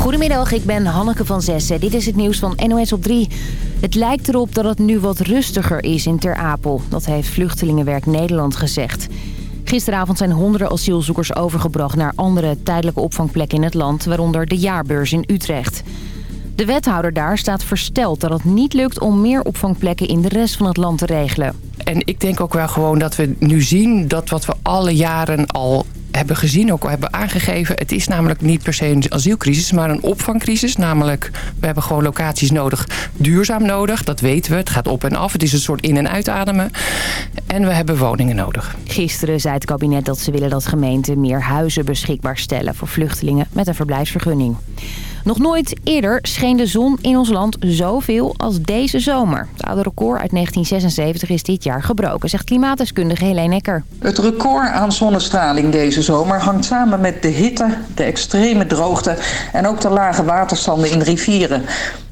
Goedemiddag, ik ben Hanneke van Zessen. Dit is het nieuws van NOS op 3. Het lijkt erop dat het nu wat rustiger is in Ter Apel. Dat heeft Vluchtelingenwerk Nederland gezegd. Gisteravond zijn honderden asielzoekers overgebracht naar andere tijdelijke opvangplekken in het land... waaronder de jaarbeurs in Utrecht. De wethouder daar staat versteld dat het niet lukt om meer opvangplekken in de rest van het land te regelen. En ik denk ook wel gewoon dat we nu zien dat wat we alle jaren al hebben gezien, ook al hebben aangegeven... het is namelijk niet per se een asielcrisis, maar een opvangcrisis. Namelijk, we hebben gewoon locaties nodig, duurzaam nodig. Dat weten we, het gaat op en af. Het is een soort in- en uitademen. En we hebben woningen nodig. Gisteren zei het kabinet dat ze willen dat gemeenten meer huizen beschikbaar stellen... voor vluchtelingen met een verblijfsvergunning. Nog nooit eerder scheen de zon in ons land zoveel als deze zomer. Het oude record uit 1976 is dit jaar gebroken, zegt klimaatdeskundige Helene Ecker. Het record aan zonnestraling deze zomer hangt samen met de hitte, de extreme droogte en ook de lage waterstanden in rivieren.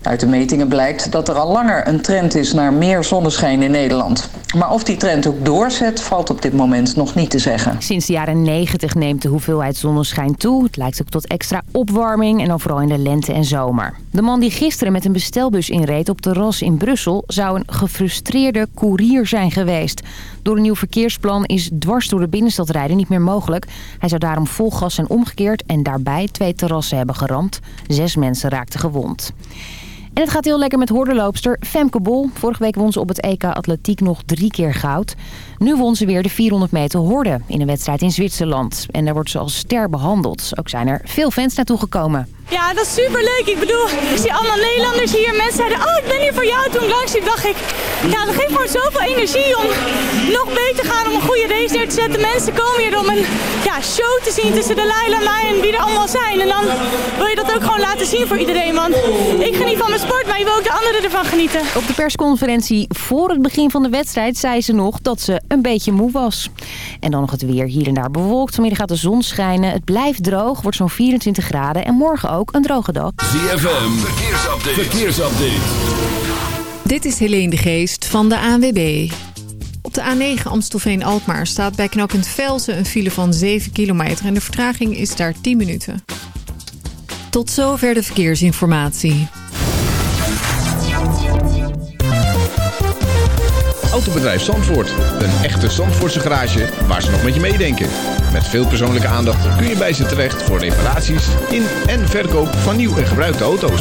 Uit de metingen blijkt dat er al langer een trend is naar meer zonneschijn in Nederland. Maar of die trend ook doorzet, valt op dit moment nog niet te zeggen. Sinds de jaren 90 neemt de hoeveelheid zonneschijn toe. Het lijkt ook tot extra opwarming en overal in de lente en zomer. De man die gisteren met een bestelbus inreed op de Ras in Brussel... zou een gefrustreerde koerier zijn geweest. Door een nieuw verkeersplan is dwars door de binnenstad rijden niet meer mogelijk. Hij zou daarom vol gas zijn omgekeerd en daarbij twee terrassen hebben geramd. Zes mensen raakten gewond. En het gaat heel lekker met hordenloopster Femke Bol. Vorige week won ze op het EK Atletiek nog drie keer goud. Nu won ze weer de 400 meter horde in een wedstrijd in Zwitserland. En daar wordt ze als ster behandeld. Ook zijn er veel fans naartoe gekomen. Ja, dat is super leuk. Ik bedoel, ik zie allemaal Nederlanders hier. Mensen zeiden, oh, ik ben hier voor jou. Toen langs dacht ik, ja, dat geeft gewoon zoveel energie om nog beter te gaan, om een goede race neer te zetten. Mensen komen hier om een ja, show te zien tussen de Laila, mij en wie er allemaal zijn. En dan wil je dat ook gewoon laten zien voor iedereen. Want ik geniet van mijn sport, maar je wil ook de anderen ervan genieten. Op de persconferentie voor het begin van de wedstrijd zei ze nog dat ze een beetje moe was. En dan nog het weer hier en daar bewolkt. Vanmiddag gaat de zon schijnen. Het blijft droog, wordt zo'n 24 graden. En morgen ook een droge dag. ZFM, verkeersupdate. verkeersupdate. Dit is Helene de Geest van de ANWB. Op de A9 Amstelveen-Alkmaar staat bij knooppunt Velsen een file van 7 kilometer... en de vertraging is daar 10 minuten. Tot zover de verkeersinformatie. Autobedrijf Zandvoort. Een echte Zandvoortse garage waar ze nog met je meedenken. Met veel persoonlijke aandacht kun je bij ze terecht voor reparaties in en verkoop van nieuw en gebruikte auto's.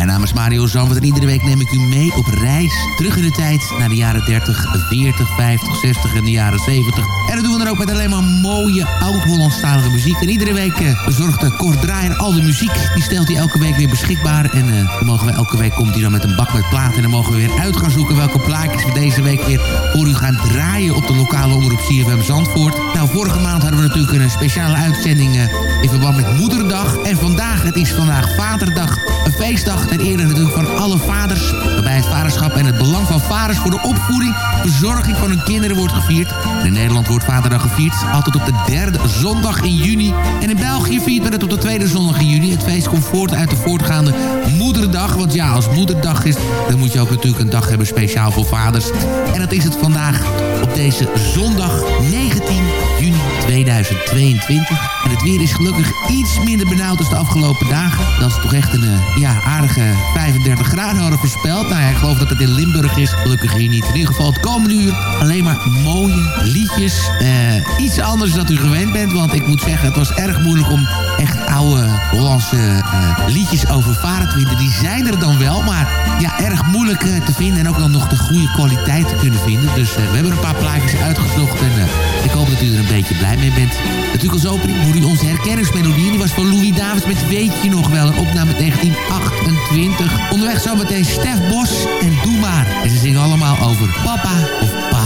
Mijn naam is Mario Zandvoort en iedere week neem ik u mee op reis terug in de tijd naar de jaren 30, 40, 50, 60 en de jaren 70. En dat doen we dan ook met alleen maar mooie oud-Hollandstalige muziek. En iedere week eh, bezorgt uh, Kort Draaier al de muziek. Die stelt hij elke week weer beschikbaar. En eh, dan mogen we, elke week komt hij dan met een bak met platen. En dan mogen we weer uit gaan zoeken welke plaatjes we deze week weer voor u gaan draaien op de lokale omroep CFM Zandvoort. Nou, vorige maand hadden we natuurlijk een speciale uitzending eh, in verband met Moederdag. En vandaag, het is vandaag Vaderdag. Een feestdag ter ere natuurlijk van alle vaders. Waarbij het vaderschap en het belang van vaders voor de opvoeding, verzorging van hun kinderen wordt gevierd. In Nederland wordt Vaderdag gevierd altijd op de derde zondag in juni. En in België viert men het op de tweede zondag in juni. Het feest komt voort uit de voortgaande Moederdag. Want ja, als Moederdag is, dan moet je ook natuurlijk een dag hebben speciaal voor vaders. En dat is het vandaag op deze zondag 19 juni 2022. En het weer is gelukkig iets minder benauwd dan de afgelopen dagen. Dat is toch echt een eh, ja, aardige 35 graden hadden voorspeld. Nou ik geloof dat het in Limburg is. Gelukkig hier niet. In ieder geval het komende uur alleen maar mooie liedjes. Eh, iets anders dan u gewend bent. Want ik moet zeggen, het was erg moeilijk om echt oude Hollandse eh, liedjes over varen. Die zijn er dan wel, maar ja, erg moeilijk eh, te vinden. En ook dan nog de goede kwaliteit te kunnen vinden. Dus eh, we hebben een paar plaatjes uitgezocht. En ik hoop dat u er een beetje blij mee bent. Natuurlijk als opening hoorde u onze herkenningsmelodie. Die was van Louis Davids met Weet je nog wel. Een opname 1928. Onderweg zometeen Stef Bos en Doe maar. En ze zingen allemaal over papa of pa.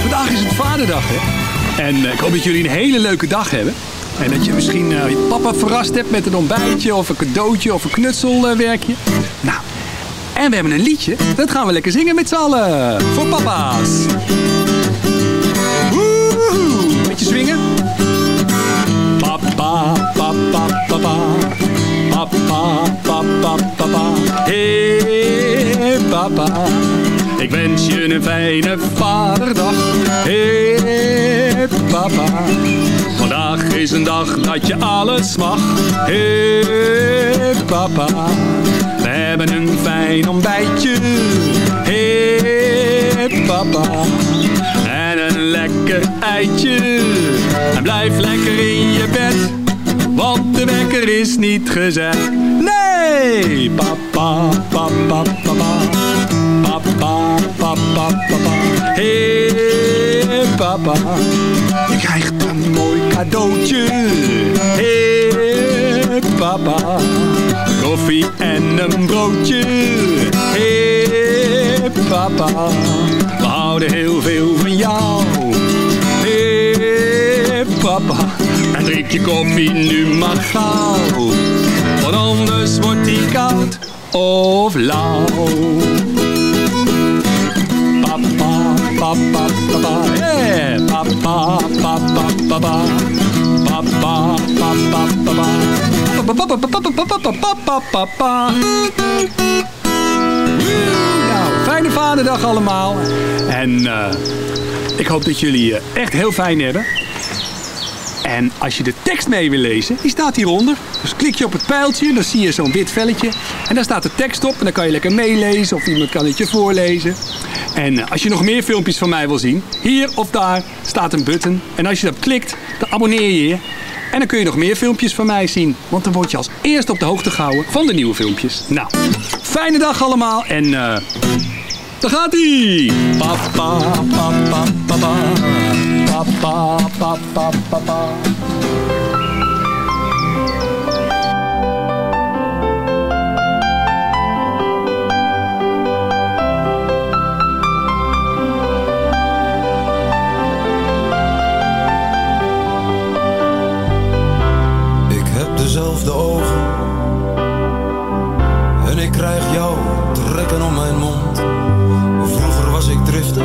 Vandaag is het vaderdag hè. En ik hoop dat jullie een hele leuke dag hebben. En dat je misschien uh, je papa verrast hebt met een ontbijtje of een cadeautje of een knutselwerkje. Nou, en we hebben een liedje. Dat gaan we lekker zingen met z'n allen. Voor papa's. Woehoe. Beetje swingen. Papa, papa, papa. Papa, papa, papa. Hey, papa. Ik wens je een fijne vaderdag. Hey, papa. Vandaag is een dag dat je alles mag. Hey, papa. We hebben een fijn ontbijtje. Hey, papa. En een lekker eitje. En blijf lekker in je bed. Want de wekker is niet gezet. Nee! Papa, papa, papa. Papa, papa, papa. Hey, papa. Je krijgt een mooi cadeautje. Hey, papa. Koffie en een broodje. Hey, papa. We houden heel veel van jou. Hey, papa. En drink je koffie nu maar gauw. Want anders wordt die koud of lauw. Papa, papa, papa. Papa, papa, papa. Papa, papa, papa. Papa, papa. Nou, fijne vaderdag allemaal. En uh, ik hoop dat jullie uh, echt heel fijn hebben. En als je de tekst mee wil lezen, die staat hieronder. Dus klik je op het pijltje, dan zie je zo'n wit velletje. En daar staat de tekst op en dan kan je lekker meelezen of iemand kan het je voorlezen. En als je nog meer filmpjes van mij wil zien, hier of daar staat een button. En als je daarop klikt, dan abonneer je je. En dan kun je nog meer filmpjes van mij zien. Want dan word je als eerste op de hoogte gehouden van de nieuwe filmpjes. Nou, fijne dag allemaal en uh, daar gaat ie. Papa, papa. Papa, papa, papa. Ik heb dezelfde ogen en ik krijg jou trekken om mijn mond. Vroeger was ik driftig,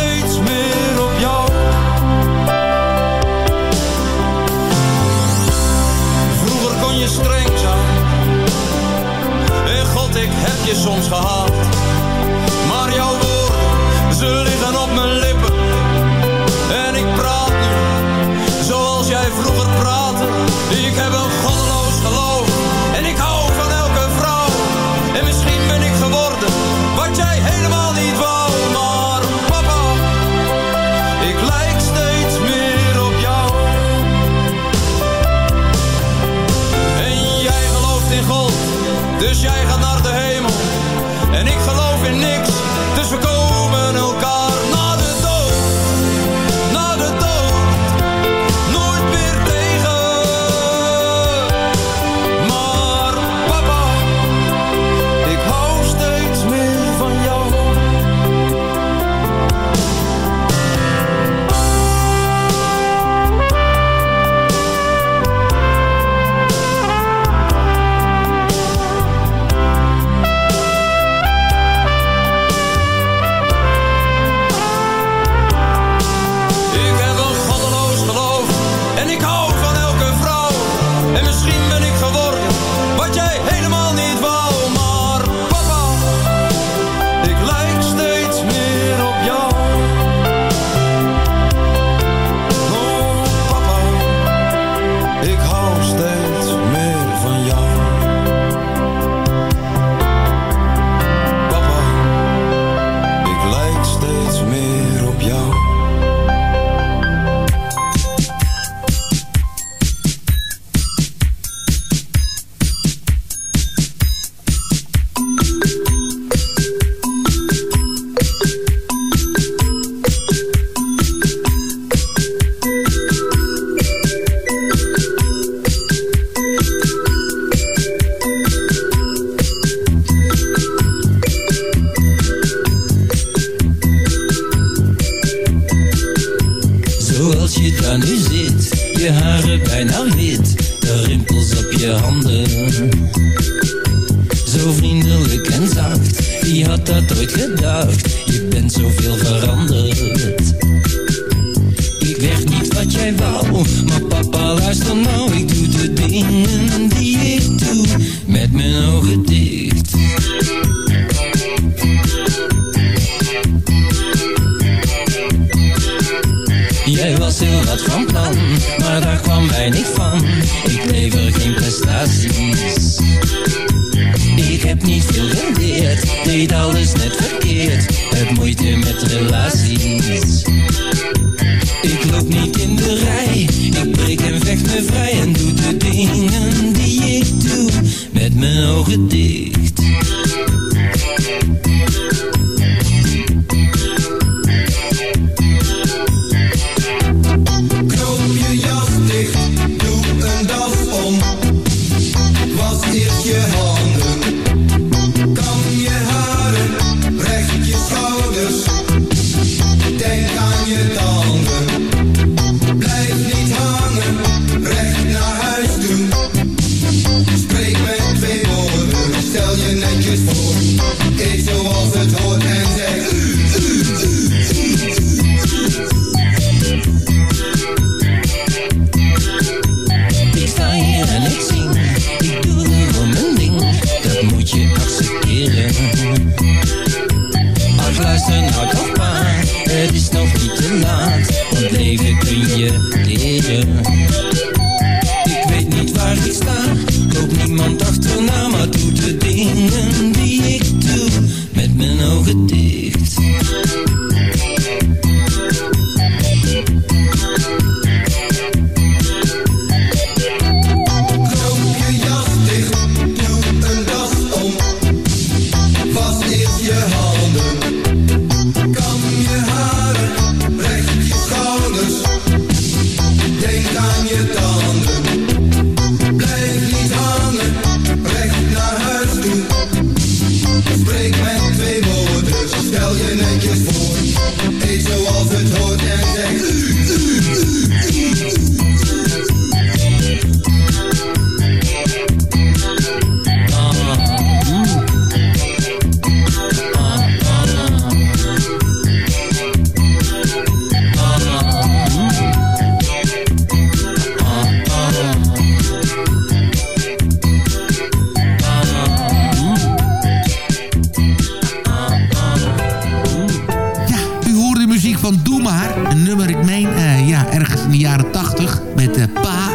je soms gehaald. Maar jouw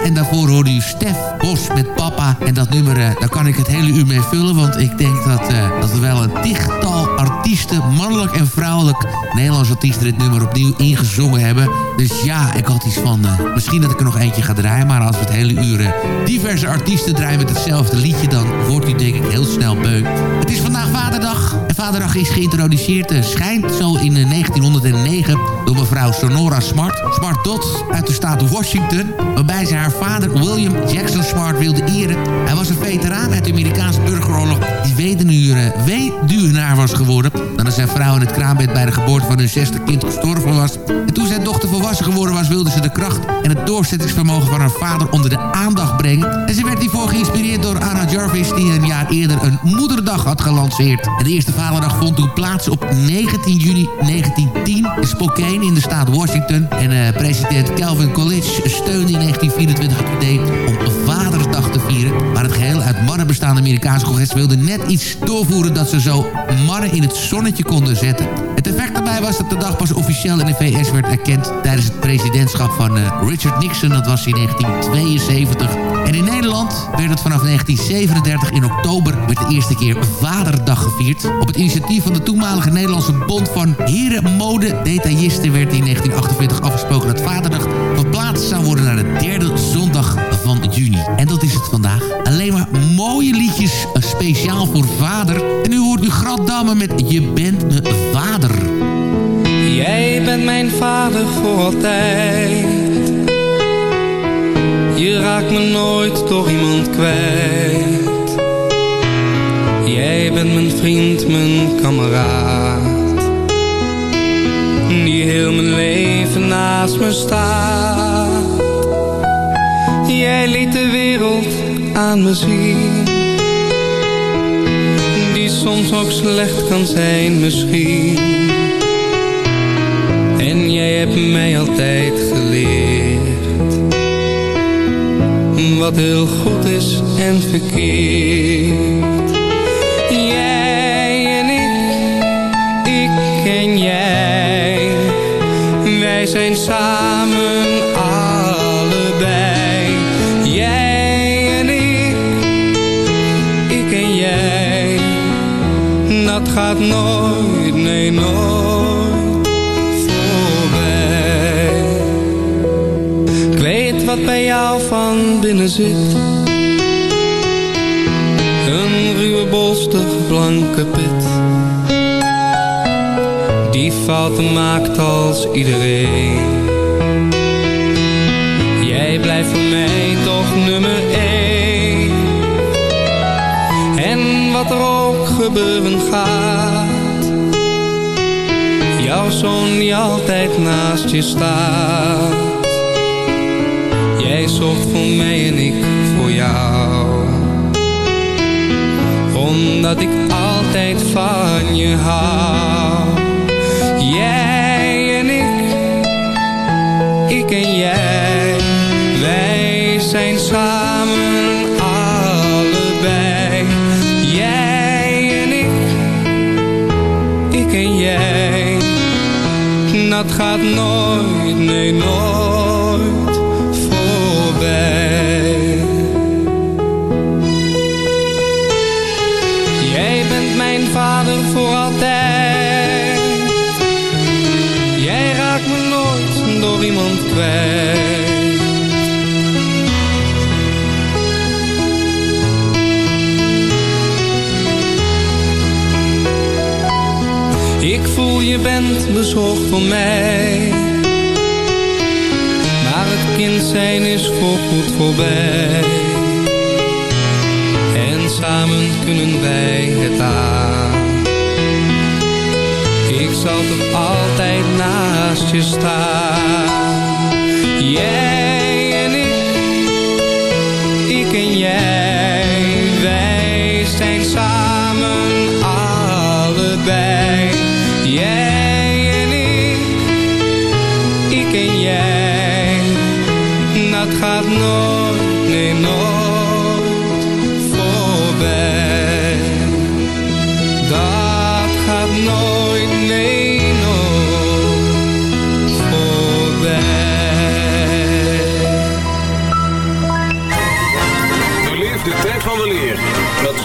En daarvoor hoorde u Stef Bos met Papa. En dat nummer, eh, daar kan ik het hele uur mee vullen. Want ik denk dat, eh, dat wel een tichtal artiesten, mannelijk en vrouwelijk... Nederlandse artiesten dit nummer opnieuw ingezongen hebben. Dus ja, ik had iets van, eh, misschien dat ik er nog eentje ga draaien. Maar als we het hele uur eh, diverse artiesten draaien met hetzelfde liedje... dan wordt u denk ik heel snel beu. Het is vandaag Vaderdag. En Vaderdag is geïntroduceerd, eh, schijnt zo in eh, 1909... door mevrouw Sonora Smart. Smart Dot uit de staat Washington. Waarbij ze haar vader William Jackson Smart wilde eren. Hij was een veteraan uit de Amerikaanse burgeroorlog... die weduwnaar was geworden... nadat zijn vrouw in het kraambed bij de geboorte van hun zesde kind gestorven was. Dochter volwassen geworden was... wilde ze de kracht en het doorzettingsvermogen van haar vader onder de aandacht brengen. En ze werd hiervoor geïnspireerd door Anna Jarvis... die een jaar eerder een moederdag had gelanceerd. De eerste vaderdag vond toen plaats op 19 juni 1910 in Spokane in de staat Washington. En eh, president Calvin Coolidge steunde in 1924 het idee om Vadersdag te vieren. Maar het geheel uit mannen bestaande Amerikaanse congres wilde net iets doorvoeren... dat ze zo mannen in het zonnetje konden zetten. Het effect daarbij was dat de dag pas officieel in de VS werd erkend... tijdens het presidentschap van eh, Richard Nixon, dat was in 1972. En in Nederland werd het vanaf 1937 in oktober... werd de eerste keer Vaderdag gevierd. Op het initiatief van de toenmalige Nederlandse Bond van Herenmode Detailisten... werd in 1948 afgesproken dat Vaderdag verplaatst zou worden naar de derde zondag van juni. En dat is het vandaag. Alleen maar mooie liedjes, eh, speciaal voor vader. En nu hoort u Graddamme met Je bent mijn vader. Jij bent mijn vader voor altijd. Je raakt me nooit door iemand kwijt. Jij bent mijn vriend, mijn kameraad. Die heel mijn leven naast me staat. Jij liet de wereld aan me zien Die soms ook slecht kan zijn misschien mij altijd geleerd Wat heel goed is en verkeerd. Jij en ik, ik en jij Wij zijn samen allebei. Jij en ik, ik en jij Dat gaat nooit, nee nooit wat bij jou van binnen zit. Een ruwe bolstig blanke pit. Die fouten maakt als iedereen. Jij blijft voor mij toch nummer één. En wat er ook gebeuren gaat Jouw zoon die altijd naast je staat Jij zorgt voor mij en ik voor jou. Omdat ik altijd van je hou. Jij en ik, ik en jij. Wij zijn samen allebei. Jij en ik, ik en jij. Dat gaat nooit, nee nooit Ik voel je bent bezorgd voor mij. Maar het kind zijn is voorgoed voorbij. En samen kunnen wij het aan. Ik zal toch altijd naast je staan Jij en ik, ik en jij. Wij zijn samen allebei. Jij en ik, ik en jij. Dat gaat nooit,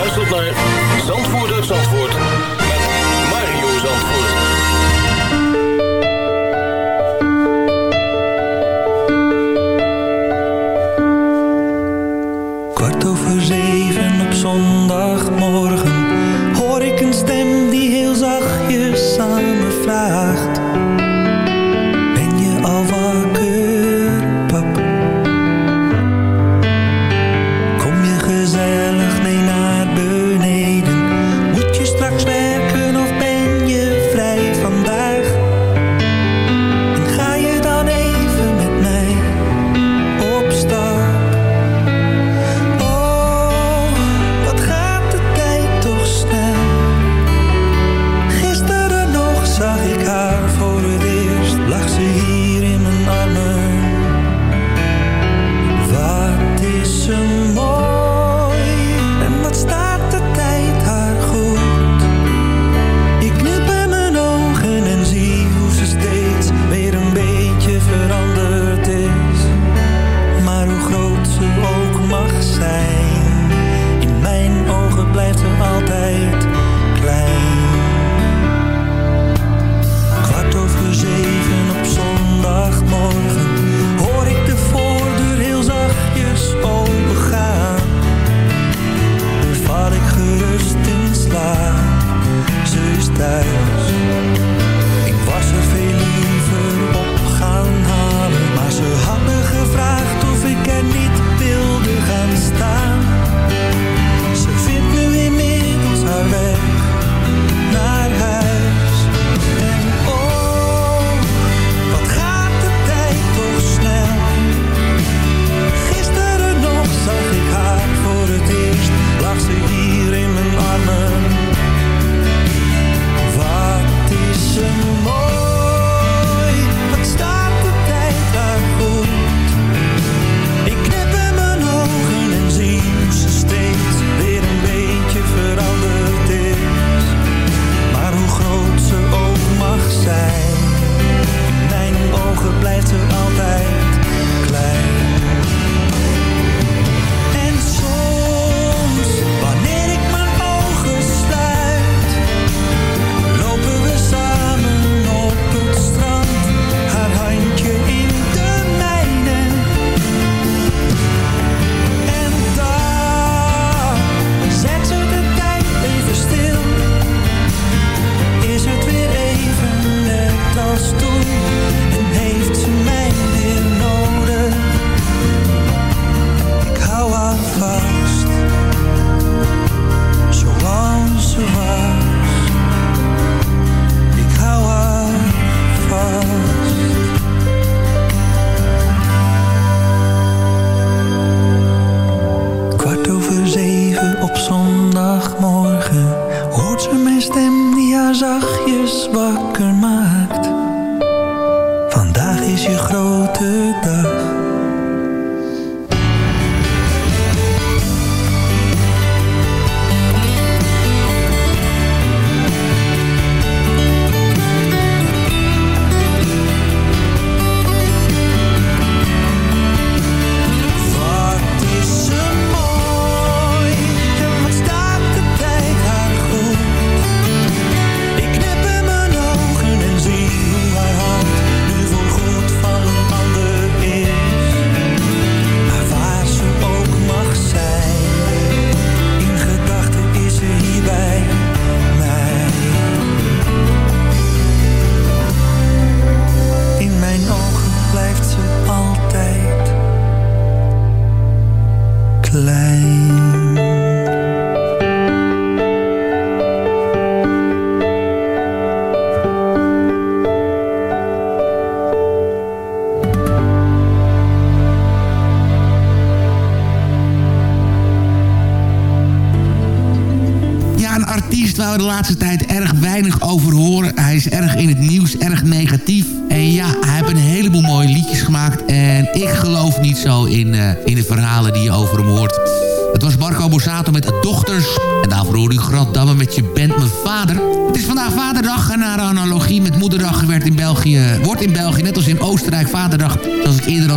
Luistert naar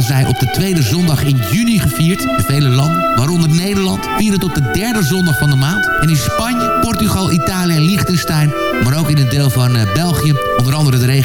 zei, op de tweede zondag in juni gevierd. In vele landen, waaronder Nederland, vieren het op de derde zondag van de maand. En in Spanje, Portugal, Italië en Liechtenstein, maar ook in een deel van eh, België,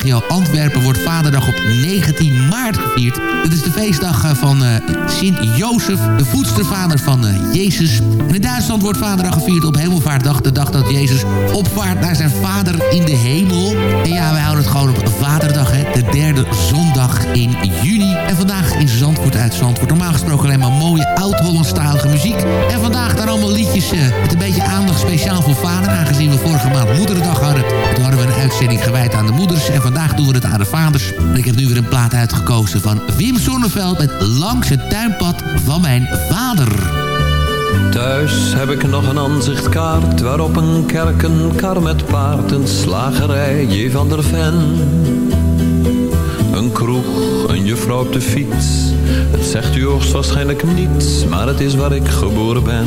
regio Antwerpen, wordt Vaderdag op 19 maart gevierd. Dit is de feestdag eh, van eh, Sint-Jozef, de voedstervader van eh, Jezus. En in Duitsland wordt Vaderdag gevierd op Hemelvaartdag, de dag dat Jezus opvaart naar zijn vader in de hemel. En ja, wij houden het gewoon op Vaderdag, hè, de derde zondag in juni. En vandaag in Zandvoort uit Zandvoort. Normaal gesproken alleen maar mooie oud-Hollandstalige muziek. En vandaag daar allemaal liedjes met een beetje aandacht speciaal voor vader. Aangezien we vorige maand Moederdag hadden. Toen hadden we een uitzending gewijd aan de moeders. En vandaag doen we het aan de vaders. En ik heb nu weer een plaat uitgekozen van Wim Sonneveld met Langs het tuinpad van mijn vader. Thuis heb ik nog een aanzichtkaart waarop een kerk, een kar met paard, een slagerij, J. van der Ven. Een kroeg, een juffrouw op de fiets. Het zegt u hoogstwaarschijnlijk niets, maar het is waar ik geboren ben.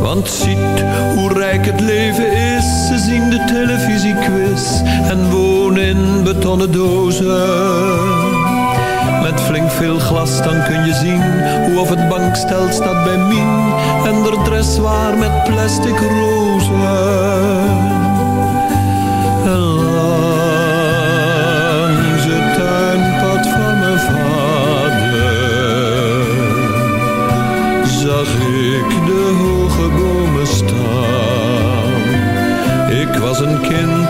Want ziet hoe rijk het leven is. Ze zien de televisiequiz en wonen in betonnen dozen. Met flink veel glas dan kun je zien hoe of het bankstel staat bij Mien. En de dressoir met plastic rozen.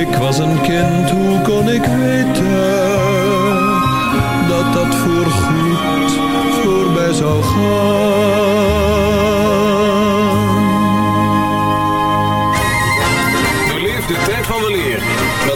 Ik was een kind, hoe kon ik weten dat dat voorgoed voorbij zou gaan?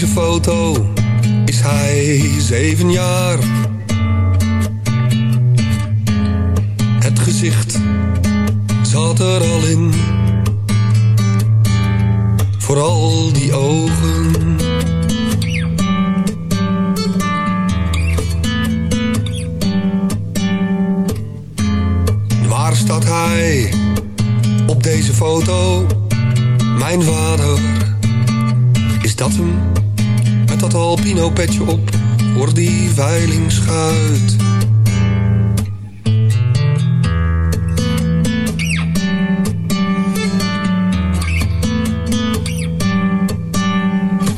deze foto is hij zeven jaar. Het gezicht zat er al in. Vooral die ogen. Waar staat hij op deze foto? Mijn vader. Is dat hem? Albino petje op voor die veilingschuit.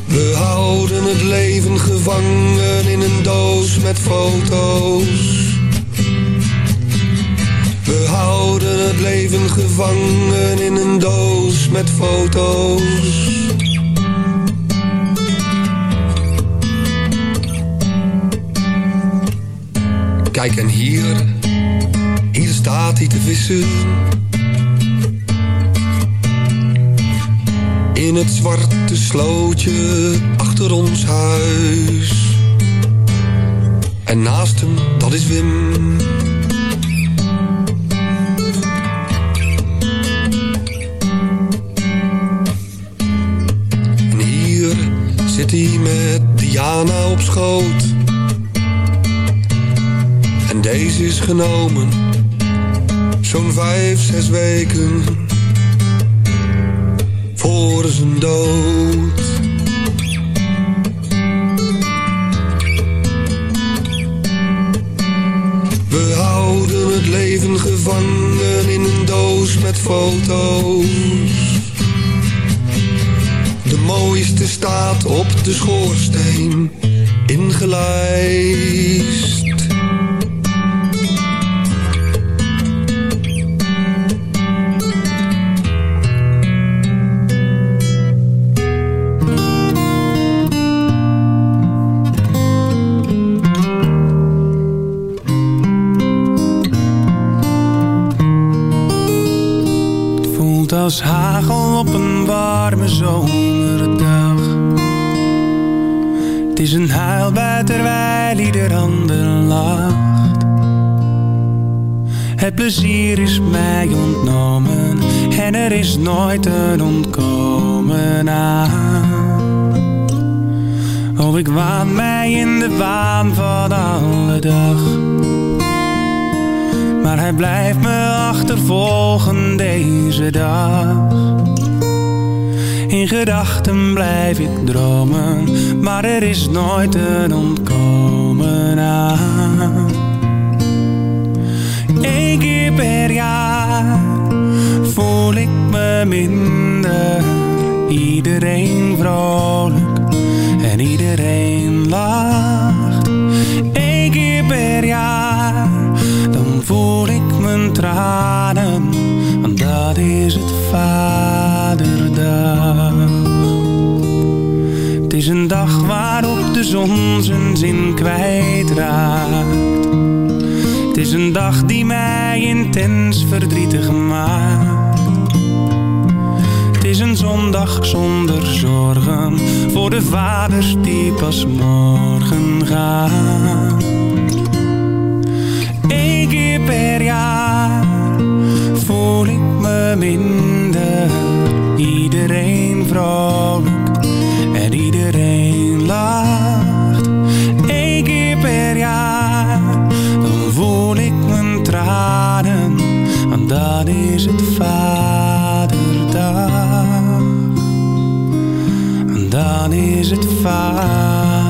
We houden het leven gevangen in een doos met foto's. We houden het leven gevangen in een doos met foto's. Kijk en hier, hier staat hij te vissen. In het zwarte slootje achter ons huis. En naast hem, dat is Wim. En hier zit hij met Diana op schoot. Deze is genomen, zo'n vijf, zes weken voor zijn dood. We houden het leven gevangen in een doos met foto's. De mooiste staat op de schoorsteen ingelijst. Terwijl ieder ander lacht. Het plezier is mij ontnomen en er is nooit een ontkomen aan. Oh, ik waan mij in de waan van alle dag. Maar hij blijft me achtervolgen deze dag. In gedachten blijf ik dromen, maar er is nooit een ontkomen aan. Eén keer per jaar voel ik me minder. Iedereen vrolijk en iedereen lacht. Eén keer per jaar, dan voel ik mijn tranen, want dat is het Het is een dag waarop de zon zijn zin kwijtraakt. Het is een dag die mij intens verdrietig maakt. Het is een zondag zonder zorgen voor de vaders die pas morgen gaan. Eén keer per jaar voel ik me minder. Iedereen vrolijk en iedereen lacht. Eén keer per jaar, dan voel ik mijn tranen, want dan is het vaderdag. En dan is het vaderdag.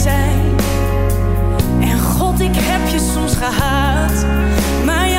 zijn. En God, ik heb je soms gehaat. Maar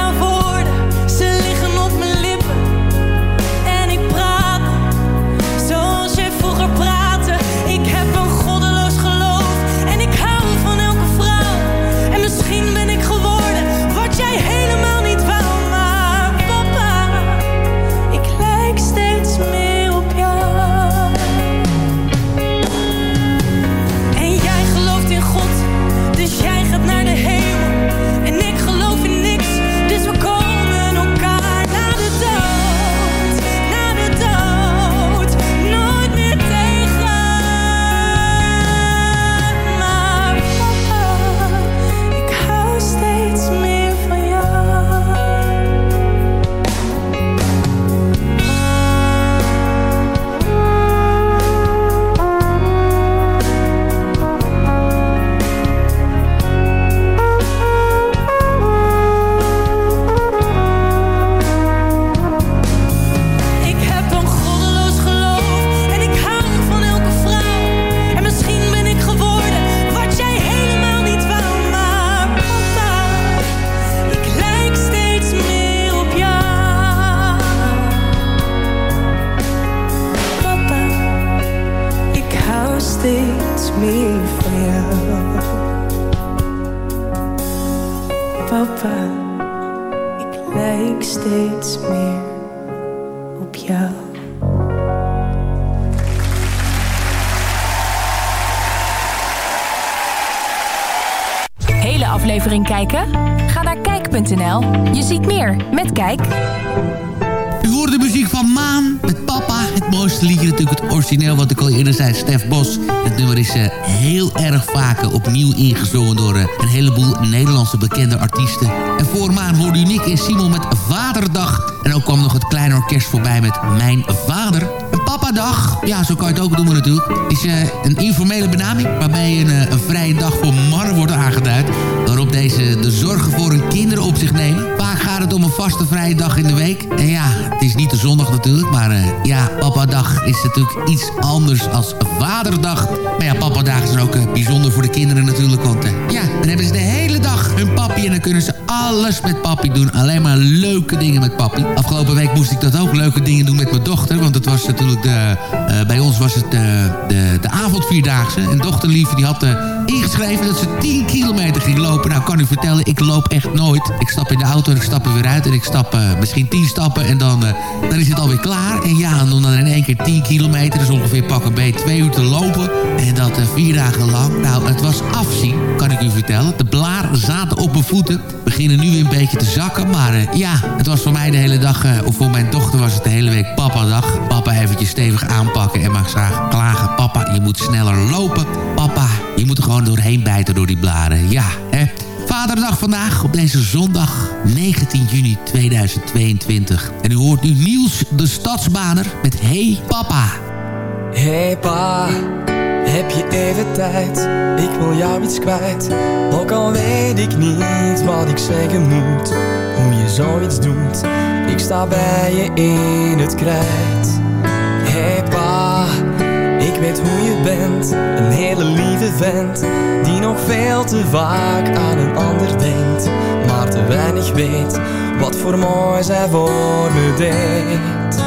ziet meer met Kijk. U hoort de muziek van Maan met Papa. Het mooiste liedje natuurlijk het origineel wat ik al eerder zei, Stef Bos. Het nummer is eh, heel erg vaak eh, opnieuw ingezongen door eh, een heleboel Nederlandse bekende artiesten. En voor Maan hoorde u Nick en Simon met Vaderdag. En ook kwam nog het kleine orkest voorbij met Mijn Vader. Een papadag, ja zo kan je het ook noemen natuurlijk, is een informele benaming... waarbij een, een vrije dag voor mannen wordt aangeduid... deze de zorgen voor hun kinderen op zich nemen. Vaak gaat het om een vaste vrije dag in de week. En ja, het is niet de zondag natuurlijk, maar eh, ja, papadag is natuurlijk iets anders als vaderdag. Maar ja, papadag is ook eh, bijzonder voor de kinderen natuurlijk, want eh, ja, dan hebben ze de hele dag hun papi... en dan kunnen ze alles met papi doen. Alleen maar leuke dingen met papi. Afgelopen week moest ik dat ook leuke dingen doen met mijn dochter. Want het was natuurlijk de, bij ons was het de, de, de avondvierdaagse. En dochterliefje die had de ingeschreven dat ze 10 kilometer ging lopen. Nou, kan u vertellen, ik loop echt nooit. Ik stap in de auto en ik stap er weer uit. En ik stap uh, misschien 10 stappen en dan, uh, dan is het alweer klaar. En ja, en dan in één keer 10 kilometer. Dus ongeveer pakken B twee uur te lopen. En dat uh, vier dagen lang. Nou, het was afzien, kan ik u vertellen. De blaren zaten op mijn voeten. Beginnen nu weer een beetje te zakken. Maar ja, het was voor mij de hele dag... of voor mijn dochter was het de hele week papa-dag. Papa eventjes stevig aanpakken en maar graag klagen. Papa, je moet sneller lopen. Papa, je moet er gewoon doorheen bijten door die blaren. Ja, hè. Vaderdag vandaag op deze zondag 19 juni 2022. En u hoort nu Niels de Stadsbaner met Hey Papa. Hey pa, heb je even tijd? Ik wil jou iets kwijt. Ook al weet ik niet wat ik zeggen moet. Hoe je zoiets doet. Ik sta bij je in het krijt. Hey pa, ik weet hoe je bent. Een hele lieve Die nog veel te vaak aan een ander denkt. Maar te weinig weet wat voor mooi zij voor me deed.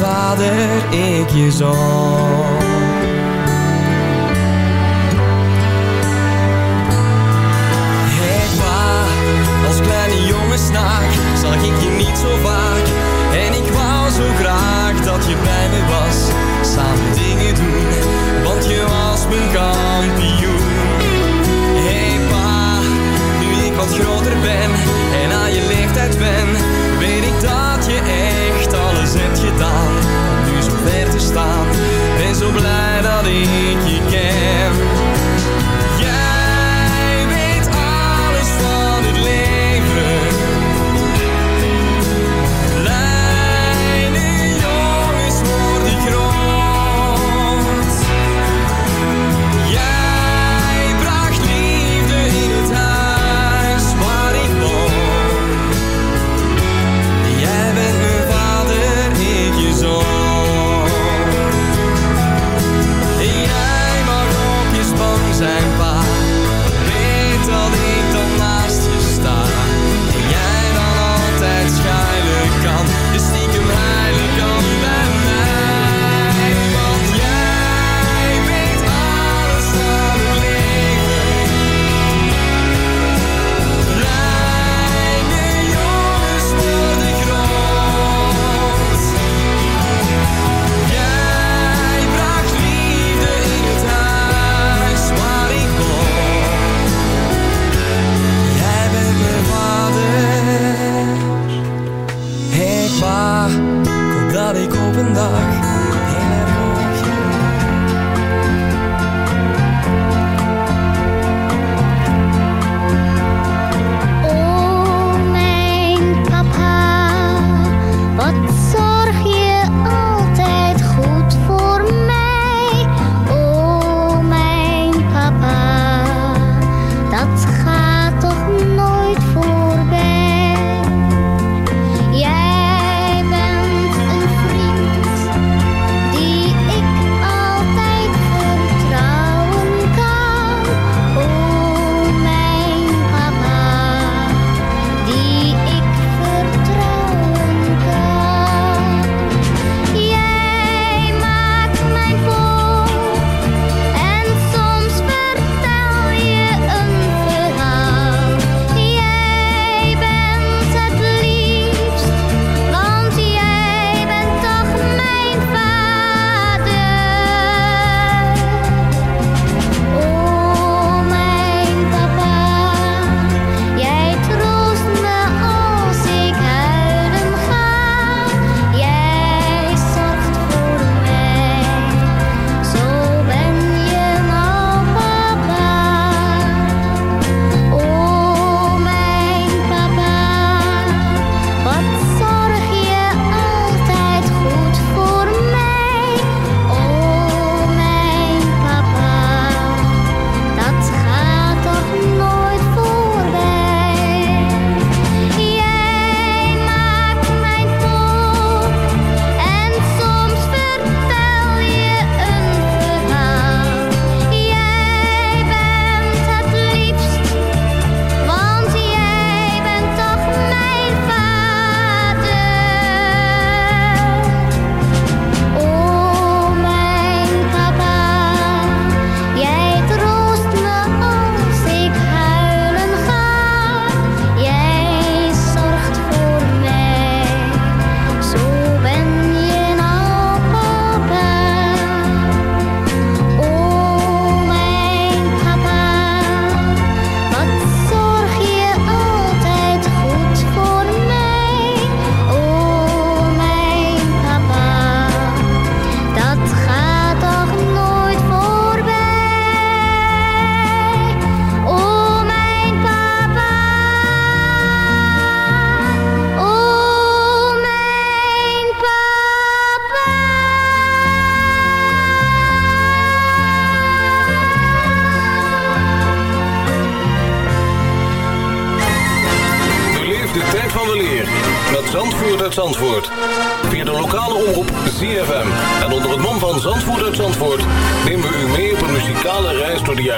Vader, ik je zoon. Hey pa, als kleine jongen snaak zag ik je niet zo vaak. En ik wou zo graag dat je bij me was. Samen dingen doen, want je was mijn kampioen. Hey pa, nu ik wat groter ben en aan je leeftijd ben, weet ik dat je echt alles zet je om nu zo ver te staan. Ben zo blij dat ik je ken.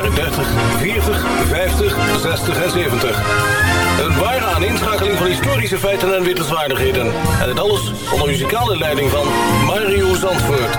Jaren 30, 40, 50, 60 en 70. Een ware aaninschakeling van historische feiten en wittelswaardigheden. En het alles onder muzikale leiding van Mario Zandvoort.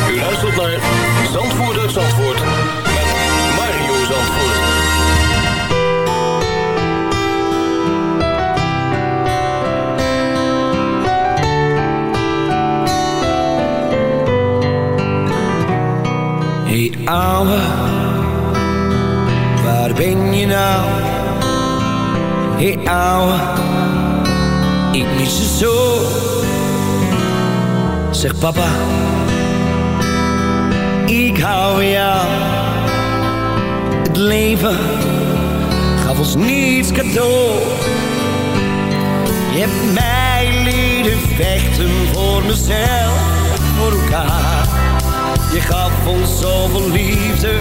U luistert naar Zandvoort uit Zandvoort met Mario Zandvoort. Hey ouwe, waar ben je nou? Hey ouwe, ik mis je zo. Zeg papa, ik hou jou. Het leven gaf ons niets cadeau. Je hebt mij leren vechten voor mezelf, voor elkaar. Je gaf ons zoveel liefde,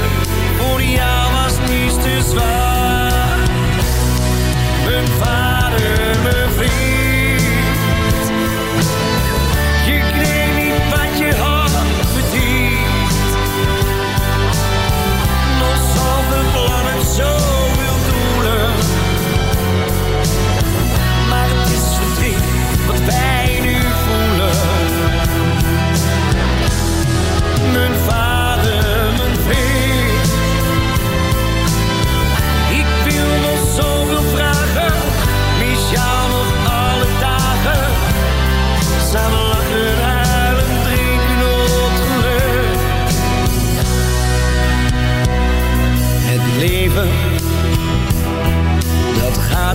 voor jou was niets te zwaar. Mijn vader, mijn vriend.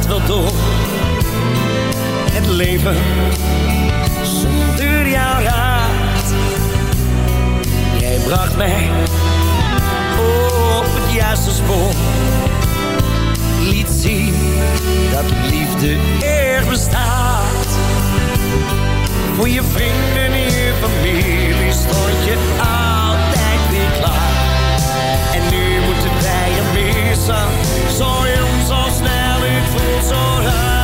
Door. Het leven, zonder jouw raad. Jij bracht mij op het juiste spoor. Liet zien dat liefde er bestaat. Voor je vrienden en je familie stond je altijd weer klaar. En nu moeten wij je missen. Zou je ons ik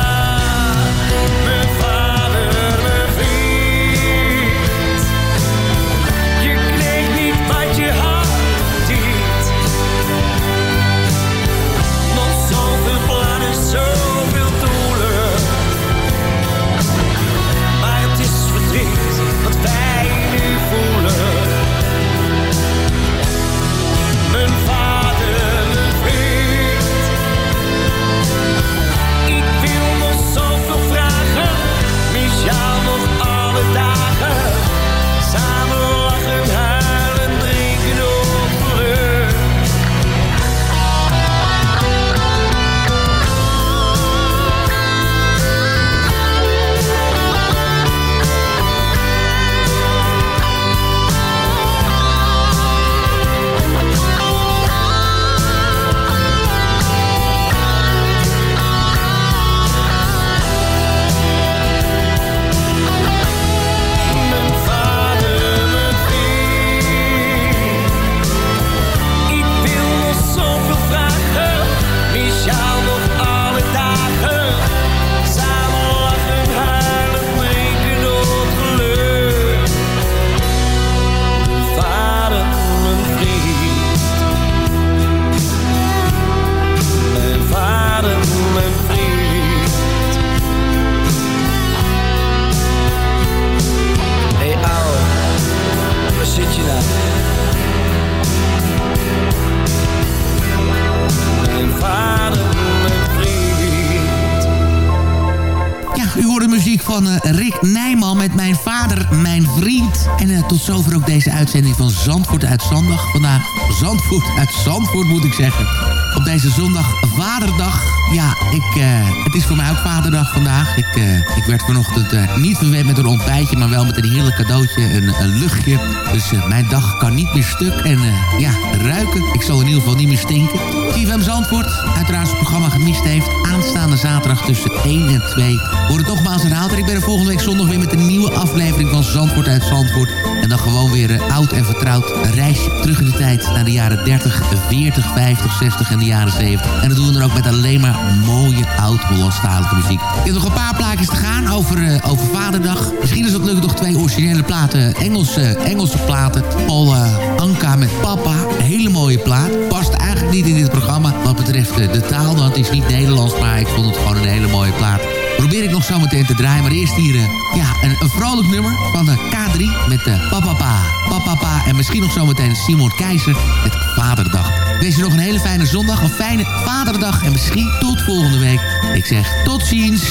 Zondag. Vandaag Zandvoort uit Zandvoort moet ik zeggen. Op deze zondag Vaderdag. Ja, ik, eh, het is voor mij ook vaderdag vandaag. Ik, eh, ik werd vanochtend eh, niet verwend met een ontbijtje, maar wel met een heerlijk cadeautje, een, een luchtje. Dus mijn dag kan niet meer stuk en ja, ruiken. Ik zal in ieder geval niet meer stinken. CFM Zandvoort, uiteraard het programma gemist heeft. Aanstaande zaterdag tussen 1 en 2. Hoor het nogmaals herhaald. Ik ben er volgende week zondag weer met een nieuwe aflevering van Zandvoort uit Zandvoort. En dan gewoon weer oud en vertrouwd. Een reisje terug in de tijd naar de jaren 30, 40, 50, 60 en jaren 70. En dat doen we dan ook met alleen maar mooie oud-Hollandstalige muziek. Ik heb nog een paar plaatjes te gaan over, uh, over Vaderdag. Misschien is het lukt nog twee originele platen. Engelse, Engelse platen. Paul uh, Anka met Papa. Hele mooie plaat. Past eigenlijk niet in dit programma wat betreft de taal. Want het is niet Nederlands, maar ik vond het gewoon een hele mooie plaat. Probeer ik nog zo meteen te draaien. Maar eerst hier ja, een, een vrolijk nummer van de K3 met de Papapa. Papapa. En misschien nog zometeen Simon Keizer met Vaderdag. Wees je nog een hele fijne zondag, een fijne vaderdag en misschien tot volgende week. Ik zeg tot ziens.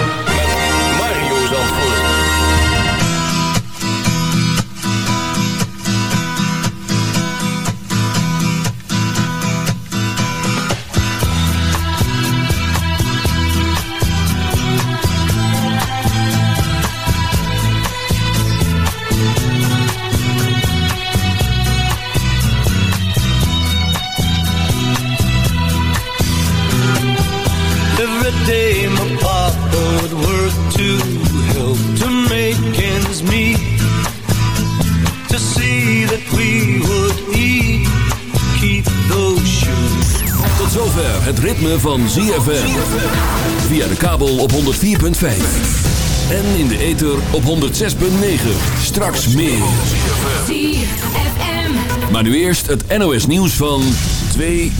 day my papa would work to help to make ends meet. To see that we would eat, keep those shoes. Tot zover het ritme van ZFM. Via de kabel op 104.5. En in de ether op 106.9. Straks meer. Maar nu eerst het NOS nieuws van 2